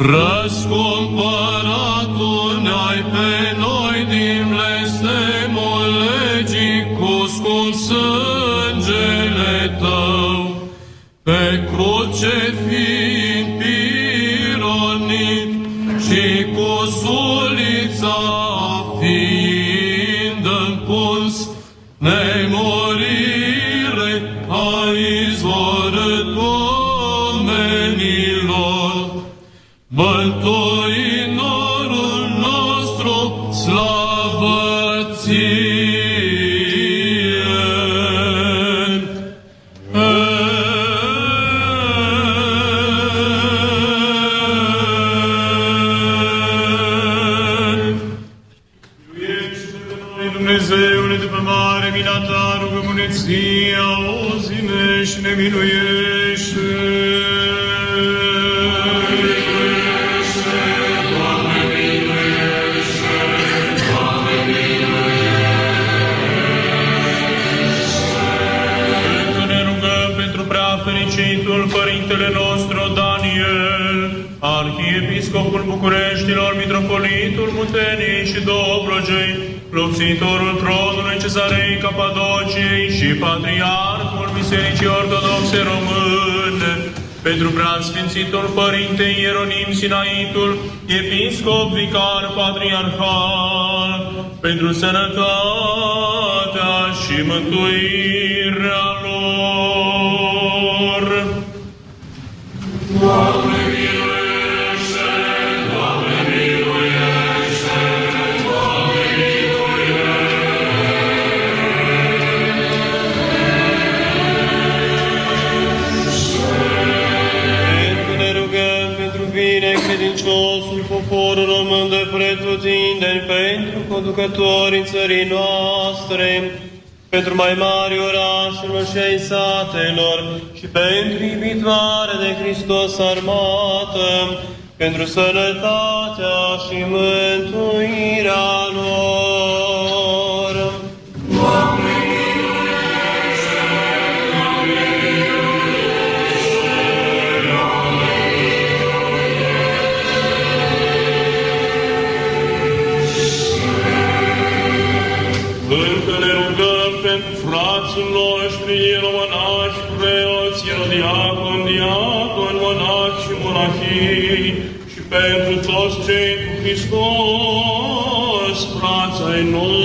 Răscumpăratul ne-ai pe Părintele nostru Daniel, Arhiepiscopul Bucureștilor, Mitropolitul Munteniei și Dobrogei, Lupțitorul Tronului Cezarei Capadociei și Patriarhul Bisericii Ortodoxe Române, pentru preasfințitul Părinte Ieronim Sinaitul, Episcop Vicar Patriarhal, pentru sănătatea și mântuirea pretutindeni, pentru conducătorii țării noastre, pentru mai mari orașelor și ai satelor și pentru iubitoare de Hristos armată, pentru sănătatea și mântuirea cei cu Hristos, frații ai noștri.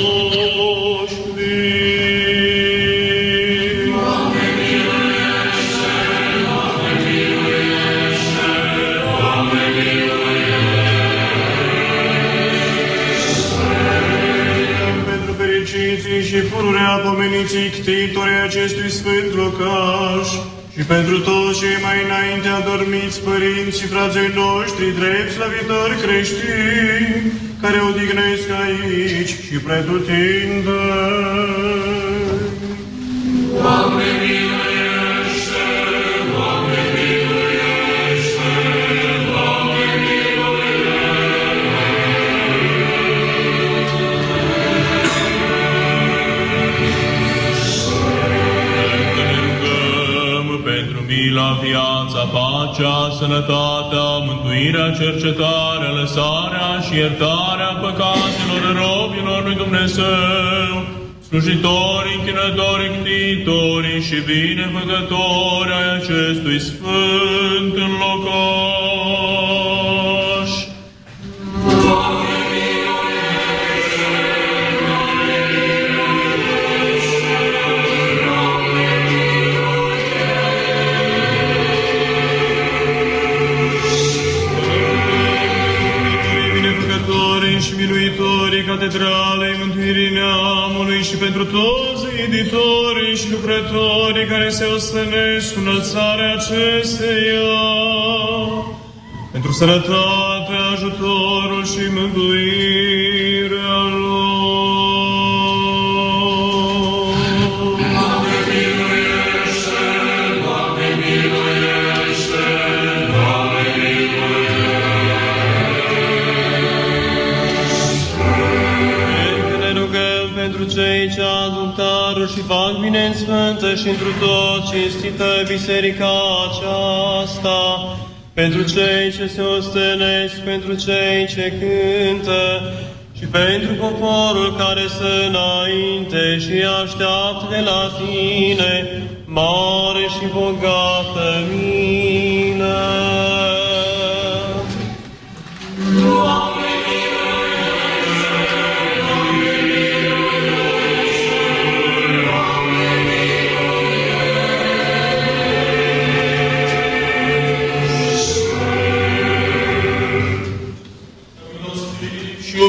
pentru fericiții și pururea pomeniții ctitorii acestui sfânt locaș și pentru toți cei mai înainte adormiți părinți și frații noștri drept slavitori creștini care odihnesc aici și pretutindă. Sănătatea, mântuirea, cercetarea, lăsarea și iertarea păcatelor robilor lui Dumnezeu, slujitorii, închinătorii, ctitorii și binefăcători ai acestui sfânt pentru sănătate, ajutorul și mântuirea lor. Pentru ne rugăm pentru cei ce aduc daruri și fac bine în sfântă și întru tot cinstită biserica aceasta, pentru cei ce se ostenesc, pentru cei ce cântă și pentru poporul care se înainte și așteaptă de la tine mare și bogată mină.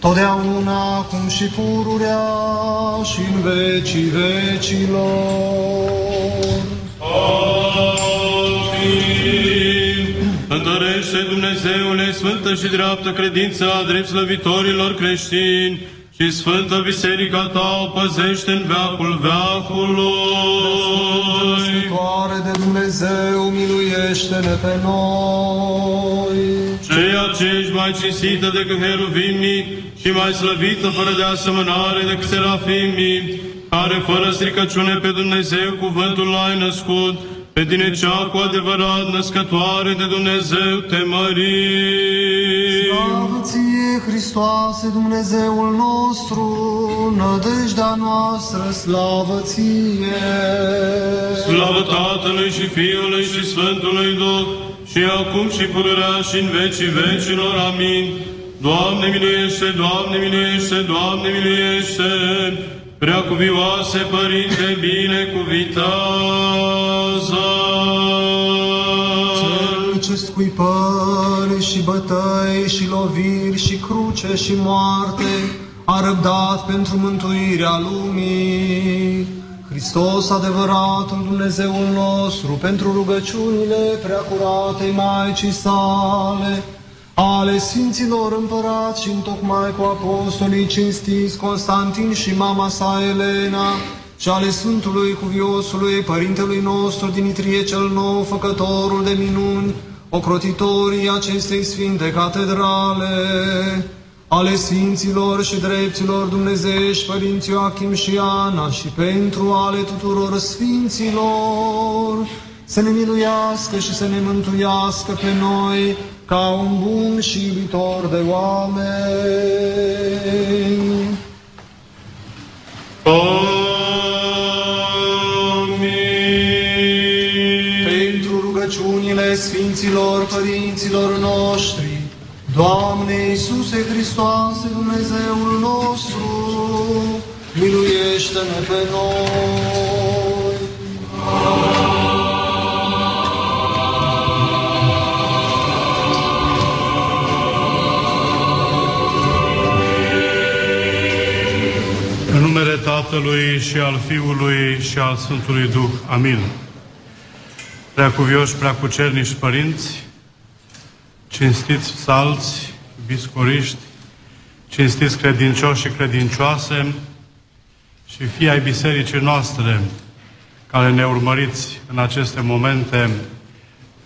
Totdeauna, acum și pururea și în vecii vecilor. Amin. Întărește, Dumnezeule, sfântă și dreaptă credință a drept slăvitorilor creștini și sfântă biserica ta o păzește în veacul veacului. Sfântoare de Dumnezeu, miluiește-ne pe noi. Ceea ce ești mai cinstită decât heruvimii și mai slăvită fără de asemănare decât serafimii, care fără stricăciune pe Dumnezeu cuvântul l-ai născut, pe tine cea cu adevărat născătoare de Dumnezeu te mărim. Slavă ție, Hristoase, Dumnezeul nostru, nădejdea noastră, slavă ție. Slavă Tatălui și Fiului și Sfântului Duh, și acum și pururea și în vecii vecilor. Amin. Doamne miluiește, Doamne miluiește, Doamne miluiește, prea cuvioase Părinte, binecuvitează. Cel ce scuipări și bătăi și loviri și cruce și moarte a răbdat pentru mântuirea lumii. Hristos, adevăratul Dumnezeul nostru, pentru rugăciunile preacuratei Maicii sale, ale Sfinților Împărați și întocmai cu apostolii cinstiți Constantin și mama sa Elena, și ale Sfântului Cuviosului, Părintelui nostru Dimitrie cel Nou, Făcătorul de minuni, ocrotitorii acestei Sfinte Catedrale, ale Sfinților și Drepților Dumnezeiești, Părinții Joachim și Ana, și pentru ale tuturor Sfinților, să ne miluiască și să ne mântuiască pe noi, ca un bun și iubitor de oameni. Amin. pentru rugăciunile Sfinților Părinților noștri, Doamne Iisuse Hristoase, Dumnezeul nostru, miluiește-ne pe noi. În numele Tatălui și al Fiului și al Sfântului Duh. Amin. Preacuvioși, preacucernici părinți, cinstiți salți, biscoriști, cinstiți credincioși și credincioase și fii ai bisericii noastre care ne urmăriți în aceste momente,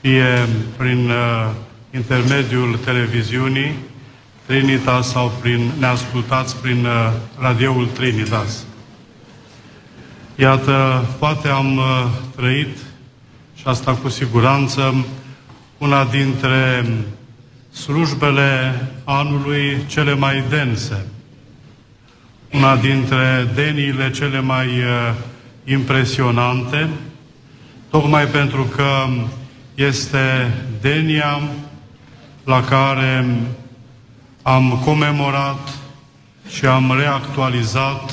fie prin uh, intermediul televiziunii, Trinitas sau prin, ne ascultați prin uh, radioul Trinitas. Iată, poate am uh, trăit, și asta cu siguranță, una dintre slujbele anului cele mai dense, una dintre deniile cele mai uh, impresionante, tocmai pentru că este denia la care am comemorat și am reactualizat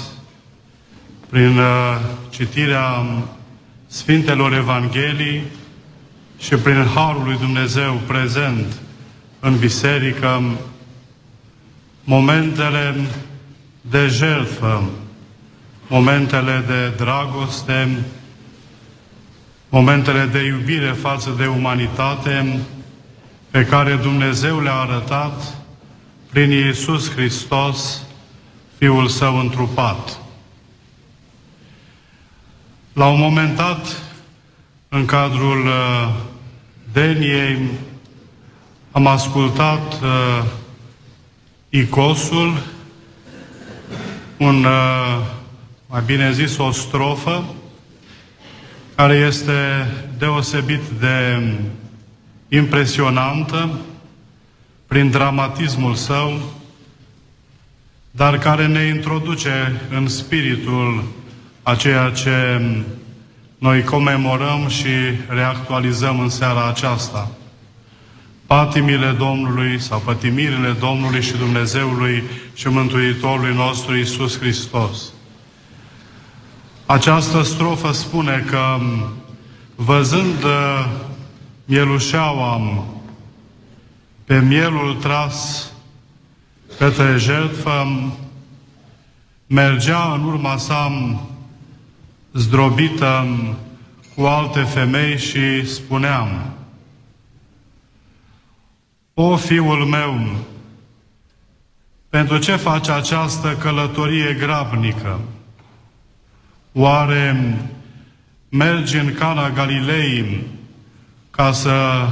prin uh, citirea Sfintelor Evanghelii și prin Harul lui Dumnezeu prezent în biserică, momentele de jertfă, momentele de dragoste, momentele de iubire față de umanitate pe care Dumnezeu le-a arătat prin Iisus Hristos, Fiul Său întrupat. La un moment dat, în cadrul uh, Deniei, am ascultat uh, Icosul, un, uh, mai bine zis, o strofă, care este deosebit de impresionantă prin dramatismul său, dar care ne introduce în spiritul a ceea ce noi comemorăm și reactualizăm în seara aceasta. Patimile Domnului sau pătimirile Domnului și Dumnezeului și Mântuitorului nostru Isus Hristos. Această strofă spune că văzând uh, mielușeaua pe mielul tras către jertfă, mergea în urma sa zdrobită cu alte femei și spuneam, O, fiul meu, pentru ce faci această călătorie grabnică? Oare mergi în Cana Galilei ca să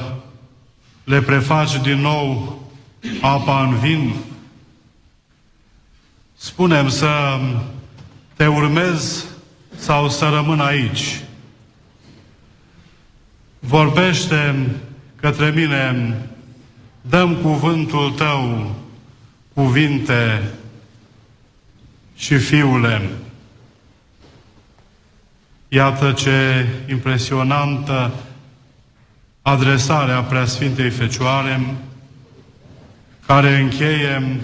le prefaci din nou apa în vin? Spunem să te urmez sau să rămân aici. Vorbește către mine, dăm cuvântul tău, cuvinte și fiule. Iată ce impresionantă adresarea Preasfintei Fecioare, care încheie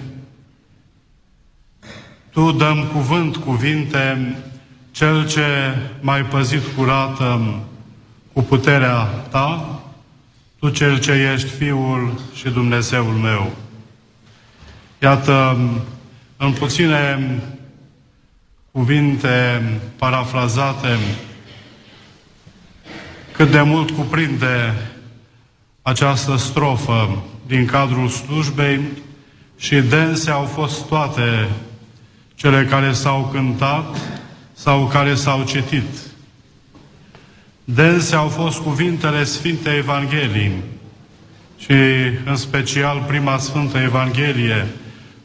Tu dăm cuvânt, cuvinte, cel ce mai păzit curată cu puterea Ta, Tu cel ce ești Fiul și Dumnezeul meu. Iată, în puține cuvinte parafrazate, cât de mult cuprinde această strofă din cadrul slujbei și dense au fost toate cele care s-au cântat sau care s-au citit. Dense au fost cuvintele Sfintei Evangheliei și în special prima Sfântă Evanghelie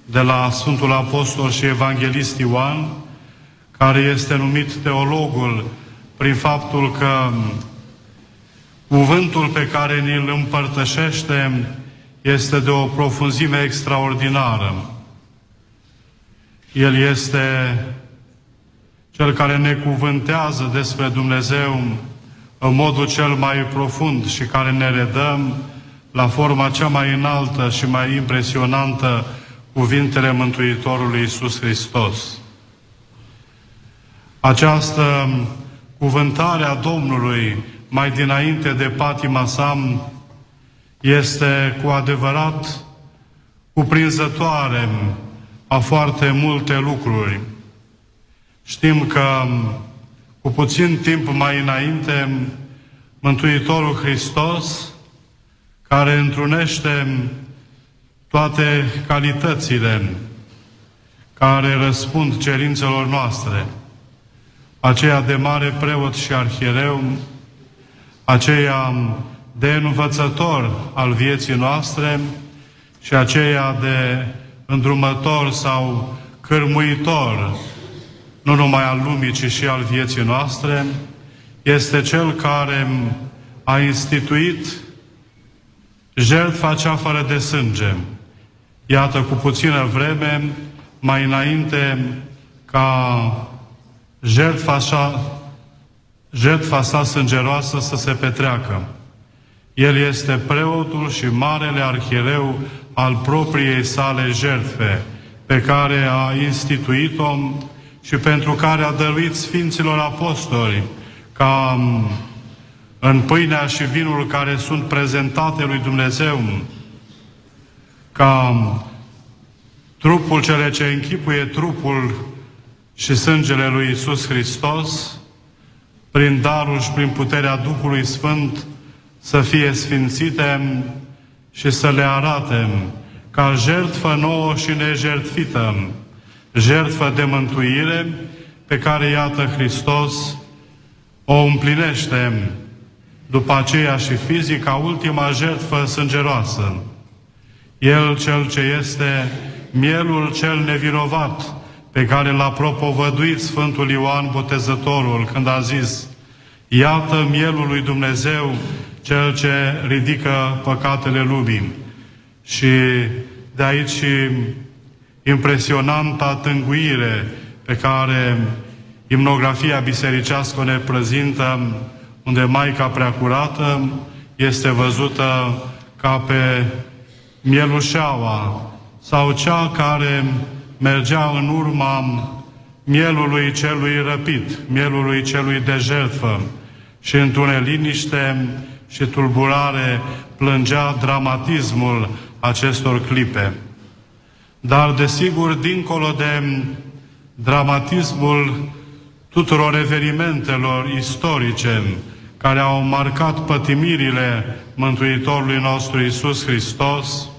de la Sfântul Apostol și Evanghelist Ioan, care este numit teologul prin faptul că cuvântul pe care ni-l împărtășește este de o profunzime extraordinară. El este cel care ne cuvântează despre Dumnezeu în modul cel mai profund și care ne redăm la forma cea mai înaltă și mai impresionantă cuvintele Mântuitorului Iisus Hristos. Această cuvântare a Domnului mai dinainte de patima sa este cu adevărat cuprinzătoare a foarte multe lucruri. Știm că cu puțin timp mai înainte, Mântuitorul Hristos, care întrunește toate calitățile care răspund cerințelor noastre, aceea de mare preot și arhiereu, aceea de învățător al vieții noastre și aceea de îndrumător sau cârmuitor, nu numai al lumii, ci și al vieții noastre, este Cel care a instituit jertfa cea fără de sânge. Iată, cu puțină vreme, mai înainte ca jertfa sa, jertfa sa sângeroasă să se petreacă. El este preotul și marele arhiereu al propriei sale jertfe, pe care a instituit-o și pentru care a dăruit Sfinților Apostoli ca în pâinea și vinul care sunt prezentate lui Dumnezeu, ca trupul cele ce închipuie trupul și sângele lui Isus Hristos, prin darul și prin puterea Duhului Sfânt, să fie sfințite și să le arate ca jertfă nouă și nejertfită, jertfă de mântuire pe care, iată, Hristos o împlinește după aceea și fizica ultima jertfă sângeroasă. El cel ce este mielul cel nevinovat, pe care l-a propovăduit Sfântul Ioan Botezătorul când a zis Iată mielul lui Dumnezeu, cel ce ridică păcatele lumii. Și de aici impresionanta tânguire pe care imnografia bisericească ne prezintă, unde Maica Preacurată este văzută ca pe mielușeaua sau cea care mergea în urma mielului celui răpit, mielului celui de jertfă și într-une liniște și tulburare plângea dramatismul acestor clipe. Dar, desigur, dincolo de dramatismul tuturor evenimentelor istorice care au marcat pătimirile Mântuitorului nostru Isus Hristos,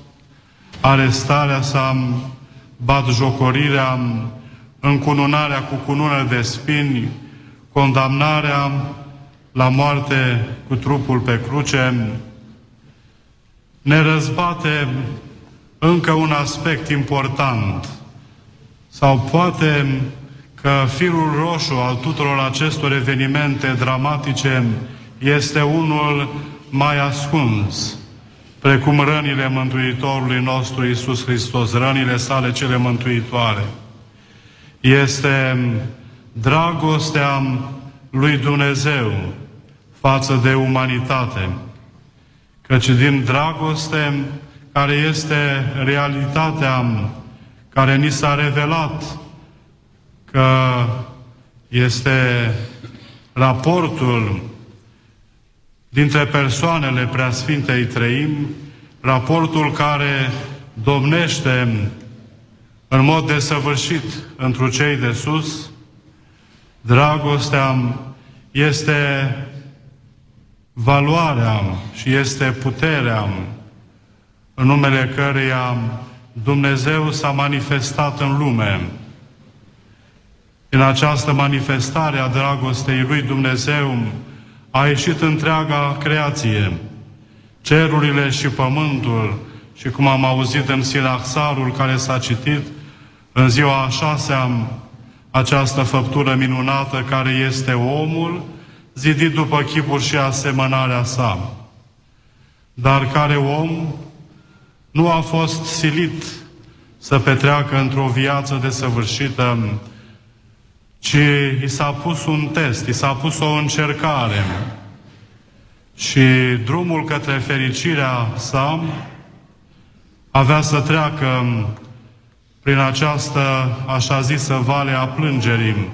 arestarea sa, batjocorirea, încununarea cu cunună de spini, condamnarea la moarte cu trupul pe cruce, ne răzbate încă un aspect important, sau poate că firul roșu al tuturor acestor evenimente dramatice este unul mai ascuns, precum rănile Mântuitorului nostru Isus Hristos, rănile sale cele mântuitoare. Este dragostea lui Dumnezeu față de umanitate, căci din dragoste care este realitatea care ni s-a revelat că este raportul dintre persoanele Preasfintei Trăim, raportul care domnește în mod desăvârșit întru cei de sus, dragostea este valoarea și este puterea în numele căreia Dumnezeu s-a manifestat în lume. În această manifestare a dragostei lui Dumnezeu a ieșit întreaga creație, cerurile și pământul, și cum am auzit în Sinaxarul care s-a citit în ziua a șasea, această făptură minunată care este omul, zidit după chipul și asemănarea sa, dar care om nu a fost silit să petreacă într-o viață desăvârșită, ci i s-a pus un test, i s-a pus o încercare. Și drumul către fericirea sa avea să treacă prin această așa zisă vale a plângerii,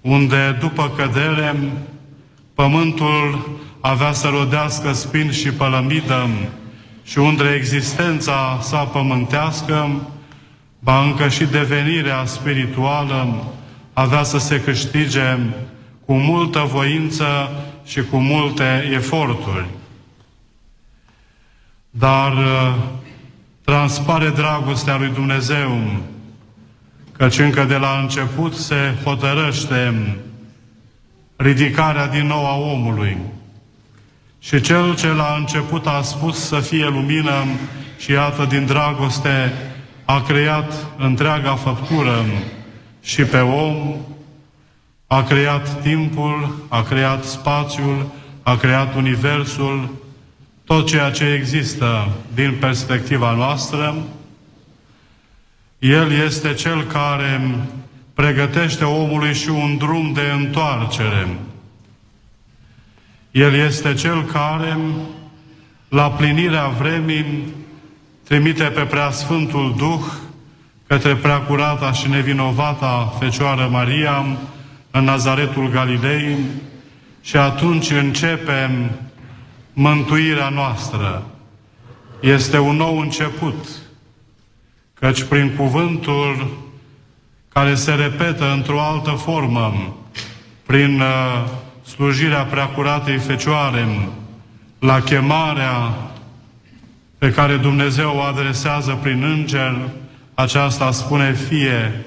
unde după cădere pământul avea să rodească spin și pălămidă și unde existența sa pământească, ba încă și devenirea spirituală, avea să se câștige cu multă voință și cu multe eforturi. Dar uh, transpare dragostea lui Dumnezeu, căci încă de la început se hotărăște ridicarea din nou a omului. Și cel ce la început a spus să fie lumină și iată din dragoste a creat întreaga făptură și pe om, a creat timpul, a creat spațiul, a creat universul, tot ceea ce există din perspectiva noastră, El este Cel care pregătește omului și un drum de întoarcere. El este Cel care, la plinirea vremii, trimite pe Preasfântul Duh către preacurata și nevinovata Fecioară Maria în Nazaretul Galilei, și atunci începem mântuirea noastră. Este un nou început, căci prin cuvântul care se repetă într-o altă formă, prin uh, slujirea preacuratei Fecioare, la chemarea pe care Dumnezeu o adresează prin înger, aceasta spune, fie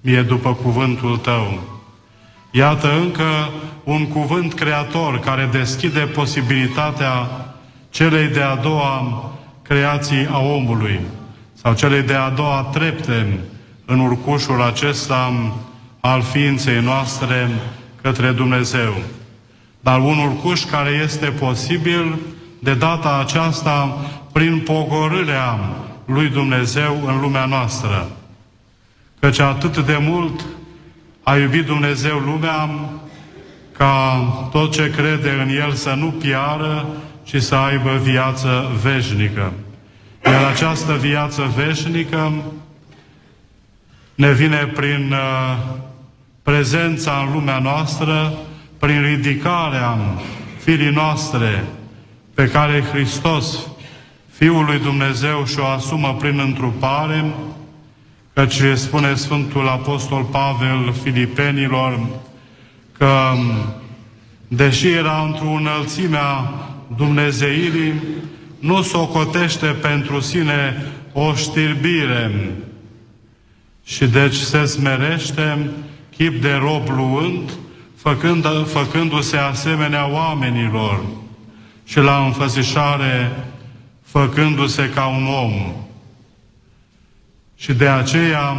mie după cuvântul tău. Iată încă un cuvânt creator care deschide posibilitatea celei de-a doua creații a omului sau celei de-a doua trepte în urcușul acesta al ființei noastre către Dumnezeu. Dar un urcuș care este posibil de data aceasta prin pogorârea lui Dumnezeu în lumea noastră. Căci atât de mult a iubit Dumnezeu lumea ca tot ce crede în El să nu piară, ci să aibă viață veșnică. Iar această viață veșnică ne vine prin uh, prezența în lumea noastră, prin ridicarea firii noastre pe care Hristos, Fiul lui Dumnezeu, și-o asumă prin întrupare, căci spune Sfântul Apostol Pavel Filipenilor că, deși era într-o înălțime a Dumnezeirii, nu socotește pentru sine o știrbire. Și deci se smerește chip de rob luând, făcând, făcându-se asemenea oamenilor și la înfățișare făcându-se ca un om. Și de aceea,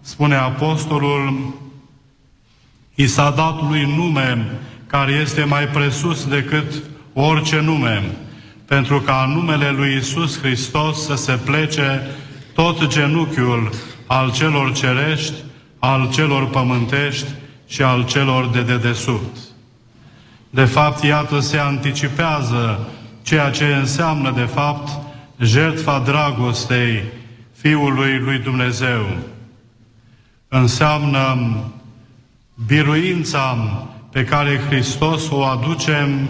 spune Apostolul, i s-a dat lui nume care este mai presus decât orice nume, pentru ca în numele lui Isus Hristos să se plece tot genunchiul al celor cerești, al celor pământești și al celor de dedesubt. De fapt, iată, se anticipează ceea ce înseamnă, de fapt, jertfa dragostei Fiului lui Dumnezeu. Înseamnă biruința pe care Hristos o aduce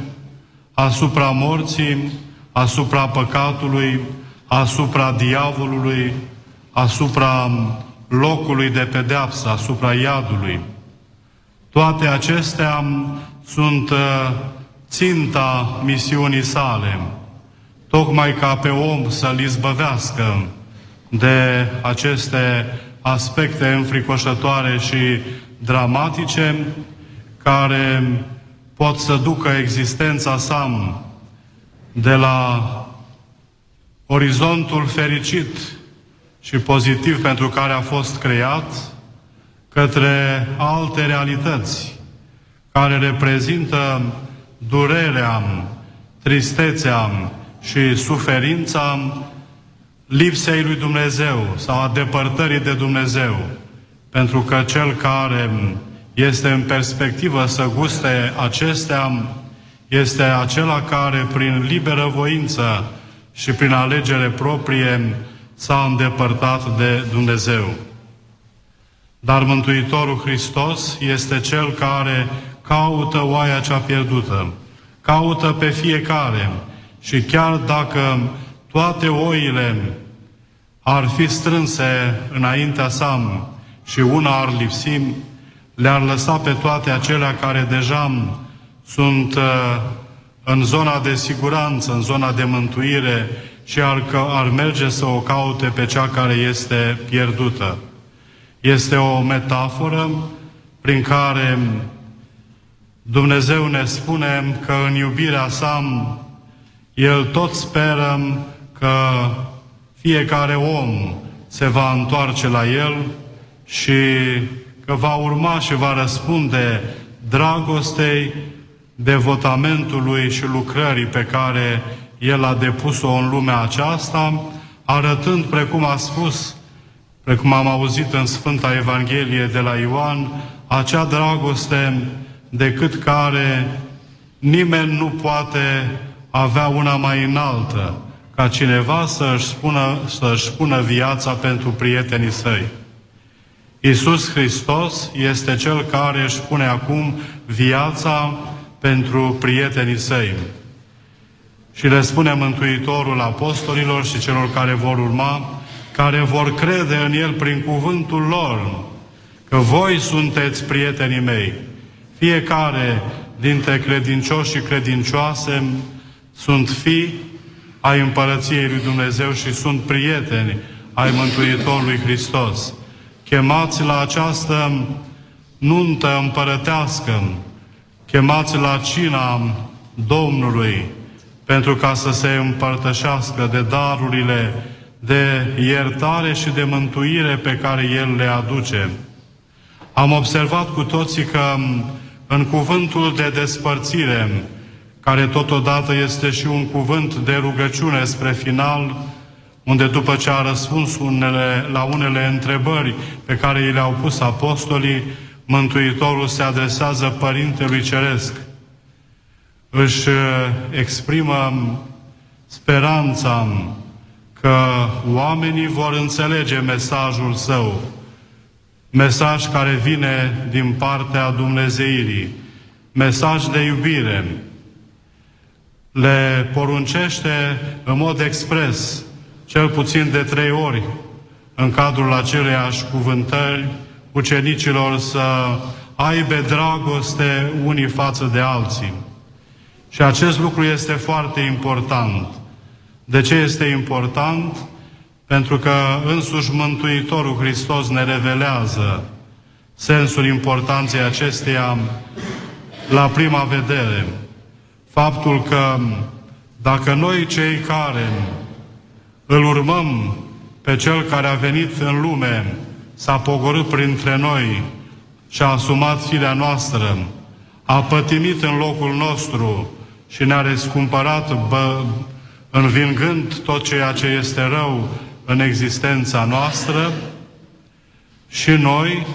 asupra morții, asupra păcatului, asupra diavolului, asupra locului de pedeapsă, asupra iadului. Toate acestea sunt uh, ținta misiunii sale, tocmai ca pe om să-l izbăvească de aceste aspecte înfricoșătoare și dramatice care pot să ducă existența sa de la orizontul fericit și pozitiv pentru care a fost creat către alte realități care reprezintă durerea, tristețea și suferința lipsei lui Dumnezeu sau a depărtării de Dumnezeu. Pentru că cel care este în perspectivă să guste acestea este acela care prin liberă voință și prin alegere proprie s-a îndepărtat de Dumnezeu. Dar Mântuitorul Hristos este Cel care caută oaia cea pierdută, caută pe fiecare și chiar dacă toate oile ar fi strânse înaintea sa și una ar lipsi, le-ar lăsa pe toate acelea care deja sunt uh, în zona de siguranță, în zona de mântuire și ar, ar merge să o caute pe cea care este pierdută. Este o metaforă prin care Dumnezeu ne spune că în iubirea sa El tot sperăm că fiecare om se va întoarce la El și că va urma și va răspunde dragostei, devotamentului și lucrării pe care El a depus-o în lumea aceasta, arătând, precum a spus, precum am auzit în Sfânta Evanghelie de la Ioan, acea dragoste decât care nimeni nu poate avea una mai înaltă, ca cineva să-și spună, să-și spună viața pentru prietenii săi. Iisus Hristos este Cel care își pune acum viața pentru prietenii săi. Și le spune Mântuitorul apostolilor și celor care vor urma, care vor crede în El prin cuvântul lor, că voi sunteți prietenii mei. Fiecare dintre credincioși și credincioase sunt fii ai împărăției lui Dumnezeu și sunt prieteni ai Mântuitorului Hristos. Chemați la această nuntă împărătească, chemați la cina Domnului, pentru ca să se împărtășească de darurile de iertare și de mântuire pe care El le aduce. Am observat cu toții că în cuvântul de despărțire, care totodată este și un cuvânt de rugăciune spre final, unde după ce a răspuns unele, la unele întrebări pe care i le-au pus apostolii, Mântuitorul se adresează Părintelui Ceresc. Își uh, exprimă speranța că oamenii vor înțelege mesajul său, mesaj care vine din partea Dumnezeirii, mesaj de iubire. Le poruncește în mod expres, cel puțin de trei ori, în cadrul aceleiași cuvântări, ucenicilor să aibă dragoste unii față de alții. Și acest lucru este foarte important. De ce este important? Pentru că însuși Mântuitorul Hristos ne revelează sensul importanței acesteia la prima vedere. Faptul că dacă noi cei care îl urmăm pe Cel care a venit în lume, s-a pogorât printre noi și a asumat firea noastră, a pătimit în locul nostru și ne-a răscumpărat bă, învingând tot ceea ce este rău în existența noastră și noi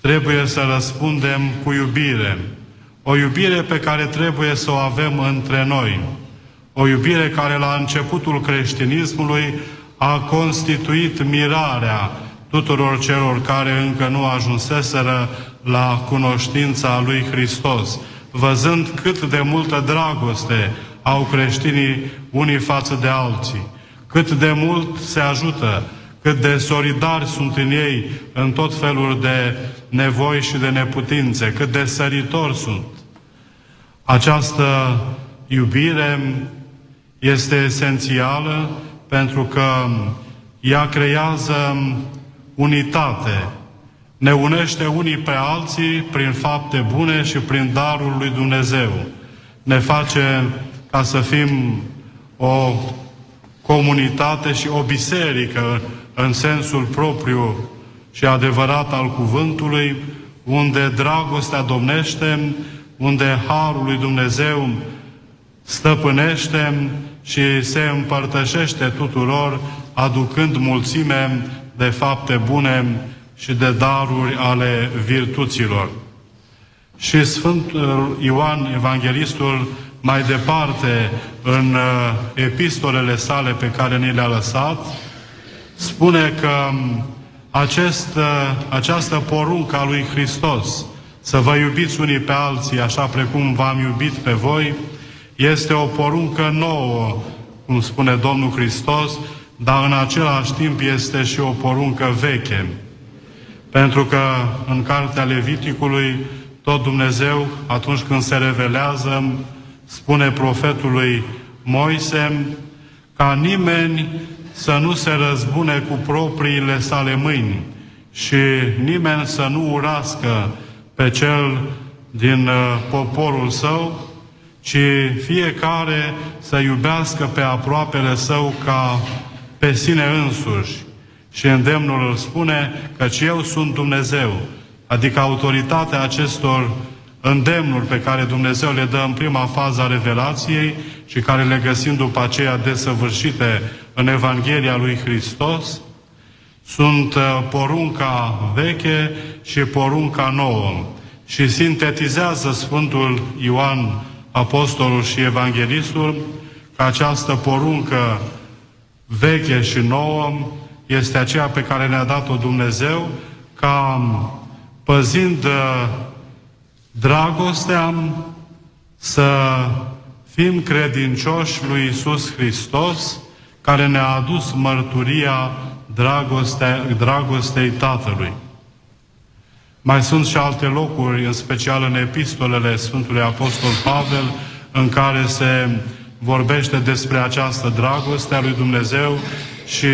trebuie să răspundem cu iubire. O iubire pe care trebuie să o avem între noi. O iubire care la începutul creștinismului a constituit mirarea tuturor celor care încă nu ajunseseră la cunoștința lui Hristos, văzând cât de multă dragoste au creștinii unii față de alții, cât de mult se ajută, cât de solidari sunt în ei în tot felul de nevoi și de neputințe, cât de săritori sunt. Această iubire este esențială pentru că ea creează unitate, ne unește unii pe alții prin fapte bune și prin darul lui Dumnezeu. Ne face ca să fim o comunitate și o biserică în sensul propriu și adevărat al cuvântului, unde dragostea domnește, unde Harul lui Dumnezeu stăpânește și se împărtășește tuturor, aducând mulțime de fapte bune și de daruri ale virtuților. Și Sfântul Ioan Evanghelistul mai departe în uh, epistolele sale pe care ni le-a lăsat, spune că um, acest, uh, această poruncă a lui Hristos, să vă iubiți unii pe alții așa precum v-am iubit pe voi, este o poruncă nouă, cum spune Domnul Hristos, dar în același timp este și o poruncă veche. Pentru că în Cartea Leviticului tot Dumnezeu, atunci când se revelează, spune profetului Moise ca nimeni să nu se răzbune cu propriile sale mâini și nimeni să nu urască pe cel din uh, poporul său, ci fiecare să iubească pe aproapele său ca pe sine însuși. Și îndemnul îl spune că eu sunt Dumnezeu, adică autoritatea acestor îndemnuri pe care Dumnezeu le dă în prima fază a revelației și care le găsim după aceea desăvârșite în Evanghelia lui Hristos, sunt uh, porunca veche și porunca nouă. Și sintetizează Sfântul Ioan, Apostolul și Evanghelistul, că această poruncă veche și nouă este aceea pe care ne-a dat-o Dumnezeu ca păzind uh, dragostea să fim credincioși lui Isus Hristos, care ne-a adus mărturia dragoste, dragostei Tatălui. Mai sunt și alte locuri, în special în epistolele Sfântului Apostol Pavel, în care se vorbește despre această dragoste a lui Dumnezeu și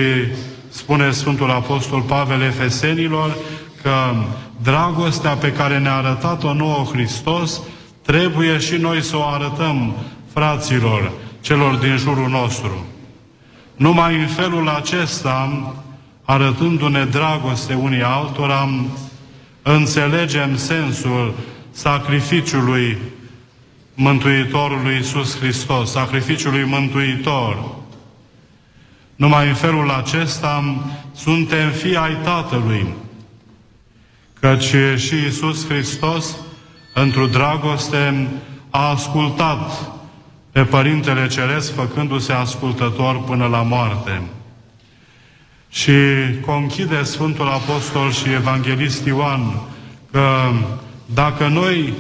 spune Sfântul Apostol Pavel Efesenilor că dragostea pe care ne-a arătat-o nouă Hristos trebuie și noi să o arătăm fraților, celor din jurul nostru. Numai în felul acesta, arătându-ne dragoste unii altora, înțelegem sensul sacrificiului Mântuitorului Iisus Hristos, sacrificiului Mântuitor. Numai în felul acesta suntem fii ai Tatălui, căci și Iisus Hristos, într-o dragoste, a ascultat pe Părintele Ceresc, făcându-se ascultător până la moarte. Și conchide Sfântul Apostol și Evanghelist Ioan că dacă noi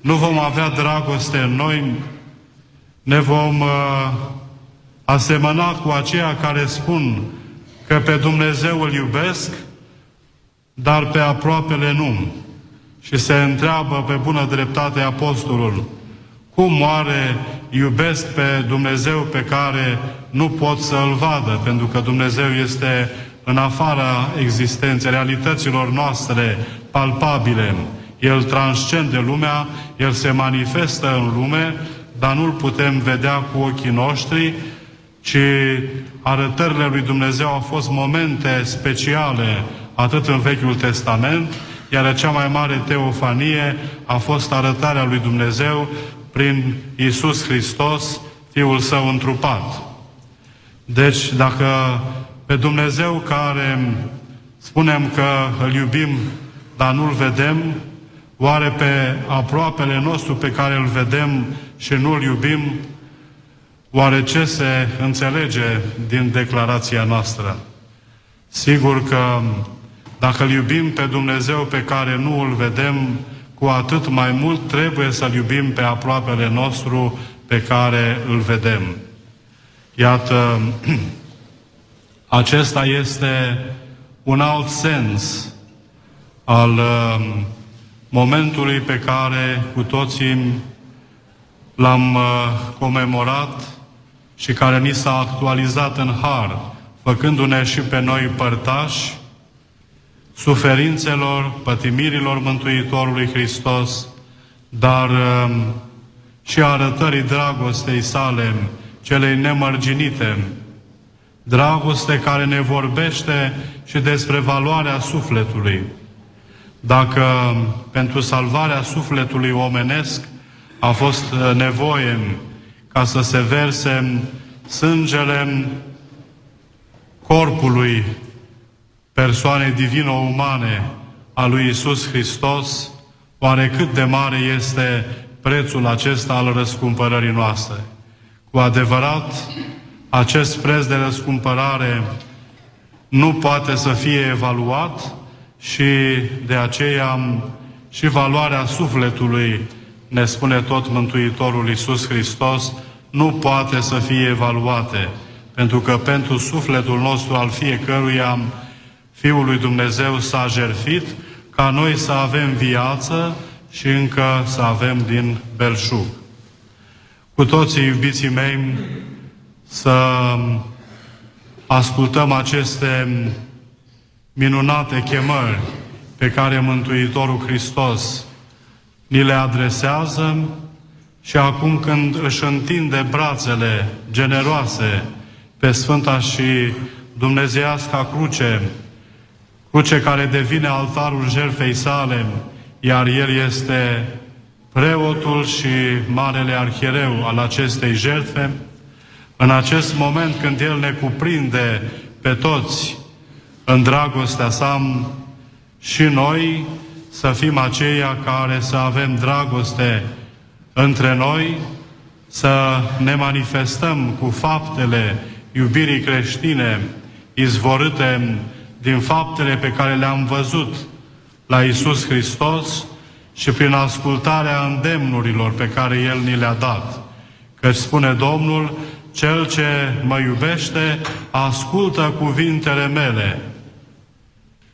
nu vom avea dragoste în noi, ne vom uh, asemăna cu aceia care spun că pe Dumnezeu îl iubesc, dar pe aproapele nu. Și se întreabă pe bună dreptate apostolul, cum oare iubesc pe Dumnezeu pe care nu pot să-L vadă, pentru că Dumnezeu este în afara existenței, realităților noastre palpabile. El transcende lumea, El se manifestă în lume, dar nu-L putem vedea cu ochii noștri, ci arătările lui Dumnezeu au fost momente speciale, atât în Vechiul Testament, iar cea mai mare teofanie a fost arătarea lui Dumnezeu prin Isus Hristos, Fiul Său întrupat. Deci, dacă pe Dumnezeu care spunem că îl iubim, dar nu-l vedem, oare pe aproapele nostru pe care îl vedem și nu-l iubim, oare ce se înțelege din declarația noastră? Sigur că dacă îl iubim pe Dumnezeu pe care nu îl vedem, cu atât mai mult trebuie să-L iubim pe aproapele nostru pe care îl vedem. Iată, acesta este un alt sens al uh, momentului pe care cu toții l-am uh, comemorat și care ni s-a actualizat în har, făcându-ne și pe noi părtași suferințelor, pătimirilor Mântuitorului Hristos, dar um, și arătării dragostei sale, celei nemărginite, dragoste care ne vorbește și despre valoarea sufletului. Dacă pentru salvarea sufletului omenesc a fost uh, nevoie ca să se verse sângele corpului persoane divino-umane a lui Isus Hristos, oare cât de mare este prețul acesta al răscumpărării noastre? Cu adevărat, acest preț de răscumpărare nu poate să fie evaluat și de aceea și valoarea sufletului, ne spune tot Mântuitorul Iisus Hristos, nu poate să fie evaluate, pentru că pentru sufletul nostru al fiecăruia Fiul lui Dumnezeu s-a jertfit ca noi să avem viață și încă să avem din belșug. Cu toții, iubiții mei, să ascultăm aceste minunate chemări pe care Mântuitorul Hristos ni le adresează și acum când își întinde brațele generoase pe Sfânta și Dumnezeiasca cruce cruce care devine altarul jertfei sale, iar El este preotul și marele arhiereu al acestei jertfe, în acest moment când El ne cuprinde pe toți în dragostea sa, și noi să fim aceia care să avem dragoste între noi, să ne manifestăm cu faptele iubirii creștine izvorâte din faptele pe care le-am văzut la Isus Hristos și prin ascultarea îndemnurilor pe care El ni le-a dat. Căci spune Domnul, cel ce mă iubește, ascultă cuvintele mele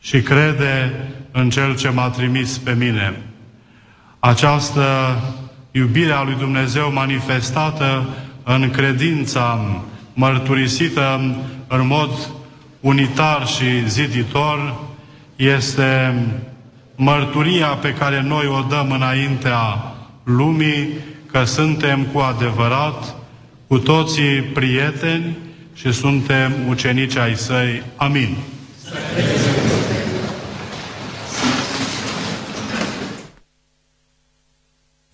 și crede în Cel ce m-a trimis pe mine. Această iubire a lui Dumnezeu manifestată în credința mărturisită în mod unitar și ziditor este mărturia pe care noi o dăm înaintea lumii că suntem cu adevărat cu toții prieteni și suntem ucenici ai săi. Amin.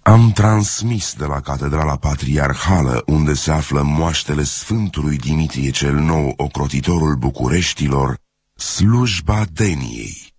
Am transmis de la Catedrala Patriarhală, unde se află moaștele Sfântului Dimitrie cel Nou, ocrotitorul Bucureștilor, slujba Deniei.